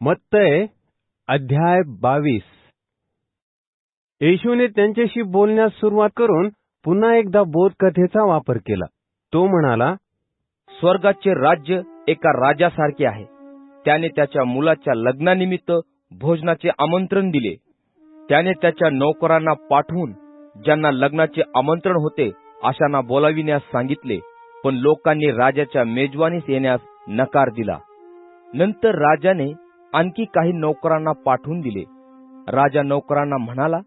मत्तय अध्याय बावीस. येशूने त्यांच्याशी बोलण्यास सुरुवात करून पुन्हा एकदा बोधकथेचा वापर केला. तो म्हणाला स्वर्गाचे राज्य एका राजासारखे आहे. त्याने त्याच्या मुलाच्या लग्नानिमित्त भोजनाचे आमंत्रण दिले. त्याने त्याच्या नोकरांना पाठवून ज्यांना लग्नाचे आमंत्रण होते अशांना बोलाविण्यास सांगितले. पण लोकांनी राजाच्या मेजवानीस येण्यास नकार दिला. नंतर राजाने आणखी काही नौकरांना पाठवून दिले. राजा नौकरांना म्हणाला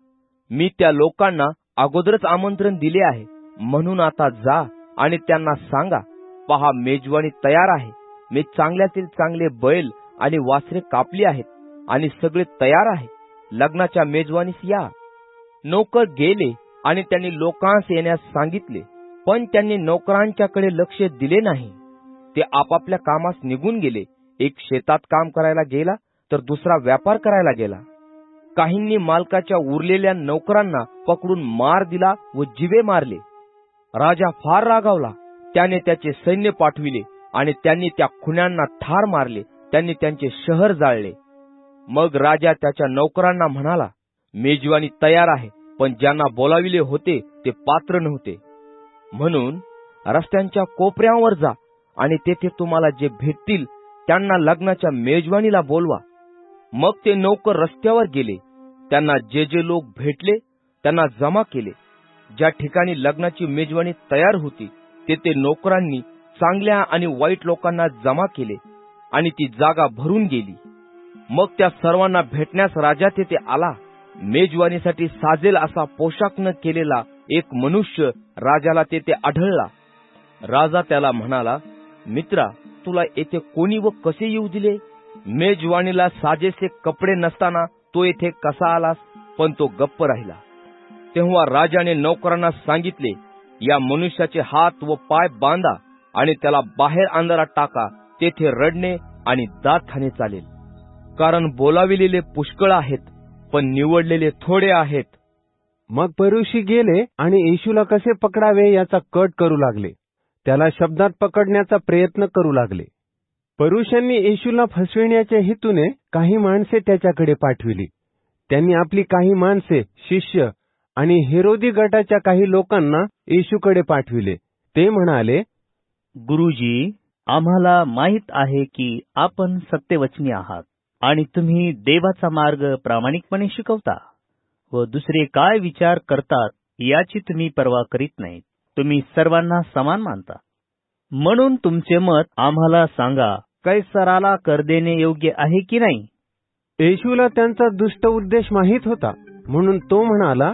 मी त्या लोकांना अगोदरच आमंत्रण दिले आहे. म्हणून आता जा आणि त्यांना सांगा पहा मेजवानी तयार आहे. मी चांगल्यातील चांगले बैल आणि वासरे कापली आहेत आणि सगळे तयार आहे. लग्नाच्या मेजवानीस या. नौकर गेले आणि त्यांनी लोकांस येण्यास सांगितले पण त्यांनी नौकरांच्याकडे लक्ष दिले नाही. ते आपापल्या कामास निघून गेले. एक शेतात काम करायला गेला तर दुसरा व्यापार करायला गेला. काहींनी मालकाच्या उरलेल्या नोकरांना पकडून मार दिला व जिवे मारले. राजा फार रागावला. त्याने त्याचे सैन्य पाठविले आणि त्यांनी त्या खुण्यांना ठार मारले. त्यांनी त्यांचे शहर जाळले. मग राजा त्याच्या नौकरांना म्हणाला मेजवानी तयार आहे पण ज्यांना बोलाविले होते ते पात्र नव्हते. म्हणून रस्त्यांच्या कोपऱ्यावर जा आणि तेथे तुम्हाला जे भेटतील त्यांना लग्नाच्या मेजवानीला बोलवा. मग ते नौकर रस्त्यावर गेले. त्यांना जे जे लोक भेटले त्यांना जमा केले. ज्या ठिकाणी लग्नाची मेजवानी तयार होती तेथे नोकरांनी चांगल्या आणि वाईट लोकांना जमा केले आणि ती जागा भरून गेली. मग त्या सर्वांना भेटण्यास राजा तेथे आला. मेजवानीसाठी साजेल असा पोशाख न केलेला एक मनुष्य राजाला तेथे आढळला. राजा त्याला म्हणाला मित्रा तुला येथे कोणी व कसे येऊ दिले? मेजवानीला साजेसे कपडे नसताना तो येथे कसा आलास? पण तो गप्प राहिला. तेव्हा राजाने नौकरांना सांगितले या मनुष्याचे हात व पाय बांधा आणि त्याला बाहेर अंधारात टाका. तेथे रडणे आणि दात खाणे चालेल. कारण बोलाविलेले पुष्कळ आहेत पण निवडलेले थोडे आहेत. मग परुषी गेले आणि येशूला कसे पकडावे याचा कट करू लागले. त्याला शब्दात पकडण्याचा प्रयत्न करू लागले. परुषांनी येशूला फसविण्याच्या हेतूने काही माणसे त्याच्याकडे पाठविली. त्यांनी आपली काही माणसे शिष्य आणि हेरोदी गटाच्या काही लोकांना येशूकडे पाठविले. ते म्हणाले गुरुजी आम्हाला माहीत आहे की आपण सत्यवचनी आहात आणि तुम्ही देवाचा मार्ग प्रामाणिकपणे शिकवता व दुसरे काय विचार करतात याची तुम्ही पर्वा करीत नाही तुम्ही सर्वांना समान मानता. म्हणून तुमचे मत आम्हाला सांगा कैसराला कर देणे योग्य आहे की नाही? येशूला त्यांचा दुष्ट उद्देश माहीत होता म्हणून तो म्हणाला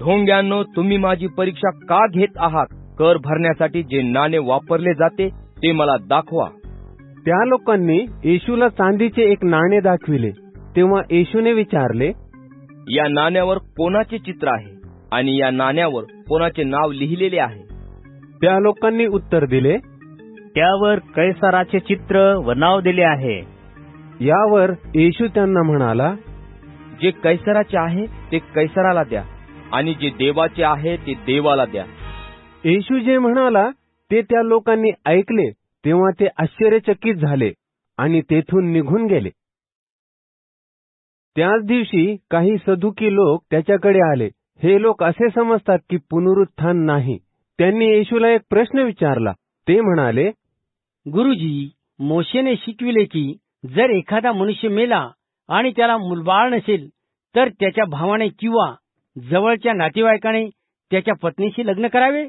ढोंग्यांनो तुम्ही माझी परीक्षा का घेत आहात? कर भरण्यासाठी जे नाणे वापरले जाते ते मला दाखवा. त्या लोकांनी येशूला चांदीचे एक नाणे दाखविले. तेव्हा येशूने विचारले या नाण्यावर कोणाचे चित्र आहे? आणि या नाण्यावर कोणाचे नाव लिहिलेले आहे. त्या लोकांनी उत्तर दिले त्यावर कैसराचे चित्र व नाव दिले आहे. यावर येशू त्यांना म्हणाला जे कैसराचे आहे ते कैसराला द्या आणि जे देवाचे आहे ते देवाला द्या. येशू जे म्हणाला ते त्या लोकांनी ऐकले तेव्हा ते आश्चर्यचकित झाले आणि तेथून निघून गेले. त्याच दिवशी काही सदुकी लोक त्याच्याकडे आले. हे लोक असे समजतात की पुनरुत्थान नाही. त्यांनी येशूला एक प्रश्न विचारला. ते म्हणाले गुरुजी मोशेने शिकविले की जर एखादा मनुष्य मेला आणि त्याला मुलबाळ नसेल तर त्याच्या भावाने किंवा जवळच्या नातेवाईकाने त्याच्या पत्नीशी लग्न करावे?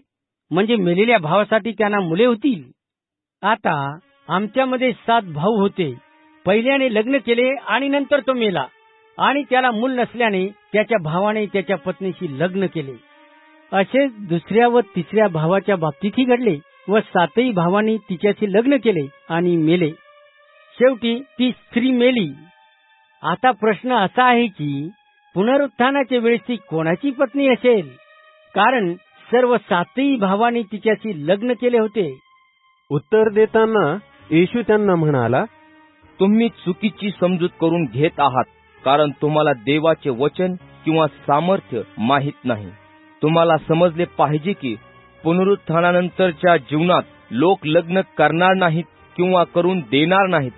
म्हणजे मेलेल्या भावासाठी त्यांना मुले होतील? आता आमच्यामध्ये सात भाऊ होते. पहिल्याने लग्न केले आणि नंतर तो मेला. आणि त्याला मूल नसल्याने त्याच्या भावाने त्याच्या पत्नीशी लग्न केले. असेच दुसऱ्या व तिसऱ्या भावाच्या बाबतीतही घडले व सातही भावांनी तिच्याशी लग्न केले आणि मेले. शेवटी ती स्त्री मेली. आता प्रश्न असा आहे की पुनरुत्थानाच्या वेळेस ती कोणाची पत्नी असेल? कारण सर्व सातही भावांनी तिच्याशी लग्न केले होते. उत्तर देताना येशू त्यांना म्हणाला तुम्ही चुकीची समजूत करून घेत आहात. कारण तुम्हाला देवाचे वचन किंवा सामर्थ्य माहीत नाही. तुम्हाला समजले पाहिजे की पुनरुत्थानानंतरच्या जीवनात लोक लग्न करणार नाहीत किंवा करून देणार नाहीत.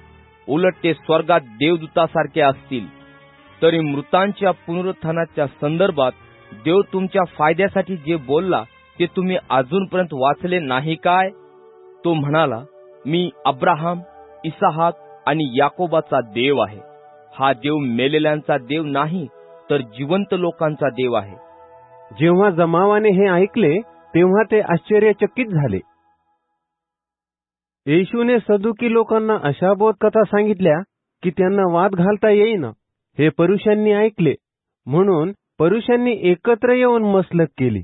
उलट ते स्वर्गात देवदूतासारखे असतील. तरी मृतांच्या पुनरुत्थानाच्या संदर्भात देव तुमच्या फायद्यासाठी जे बोलला ते तुम्ही अजूनपर्यंत वाचले नाही काय? तो म्हणाला मी अब्राहम इसाहाक आणि याकोबाचा देव आहे. हा देव मेलेल्यांचा देव नाही तर जिवंत लोकांचा देव आहे. जेव्हा जमावाने हे ऐकले तेव्हा ते आश्चर्यचकित झाले. येशूने सदुकी लोकांना अशा बोधकथा सांगितल्या की त्यांना वाद घालता येईना. हे परुषांनी ऐकले. म्हणून परुषांनी एकत्र येऊन मसलत केली.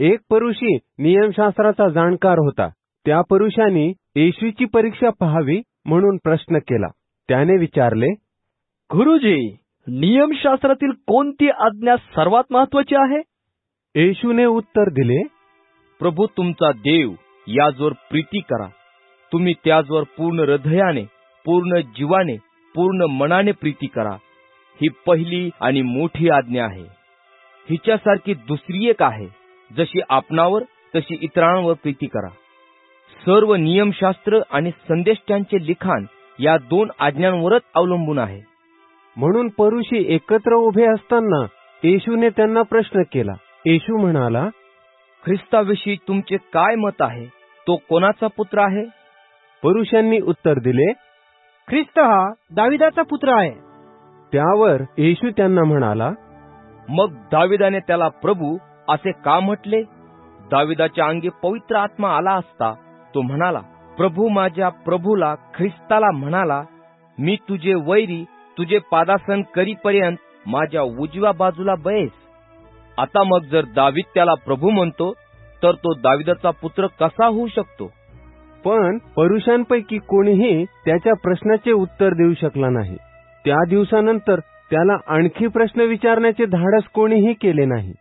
एक परुषी नियमशास्त्राचा जाणकार होता. त्या परुषांनी येशूची परीक्षा पहावी म्हणून प्रश्न केला. त्याने विचारले गुरुजी नियमशास्त्रातील कोणती आज्ञा सर्वात महत्वाची आहे? येशूने उत्तर दिले प्रभू तुमचा देव याजवर प्रीती करा. तुम्ही त्याजवर पूर्ण हृदयाने पूर्ण जीवाने पूर्ण मनाने प्रीती करा. ही पहिली आणि मोठी आज्ञा आहे. हिच्यासारखी दुसरी एक आहे जशी आपणावर तशी इतरांवर प्रीती करा. सर्व नियमशास्त्र आणि संदेष्ट्यांचे लिखाण या दोन आज्ञांवरच अवलंबून आहे. म्हणून परुषी एकत्र उभे असताना येशूने त्यांना प्रश्न केला. येशू म्हणाला ख्रिस्ताविषयी तुमचे काय मत आहे? तो कोणाचा पुत्र आहे? परुषांनी उत्तर दिले ख्रिस्त हा दाविदाचा पुत्र आहे. त्यावर येशू त्यांना म्हणाला मग दाविदाने त्याला प्रभू असे का म्हटले? दाविदाच्या अंगी पवित्र आत्मा आला असता तो म्हणाला प्रभू माझ्या प्रभूला ख्रिस्ताला म्हणाला मी तुझे वैरी तुझे पादासन करीपर्यंत माझ्या उजव्या बाजूला बयस आता मग जर दावीद त्याला प्रभू म्हणतो तर तो दाविदाचा पुत्र कसा होऊ शकतो? पण परुषांपैकी कोणीही त्याच्या प्रश्नाचे उत्तर देऊ शकला नाही. त्या दिवसानंतर त्याला आणखी प्रश्न विचारण्याचे धाडस कोणीही केले नाही.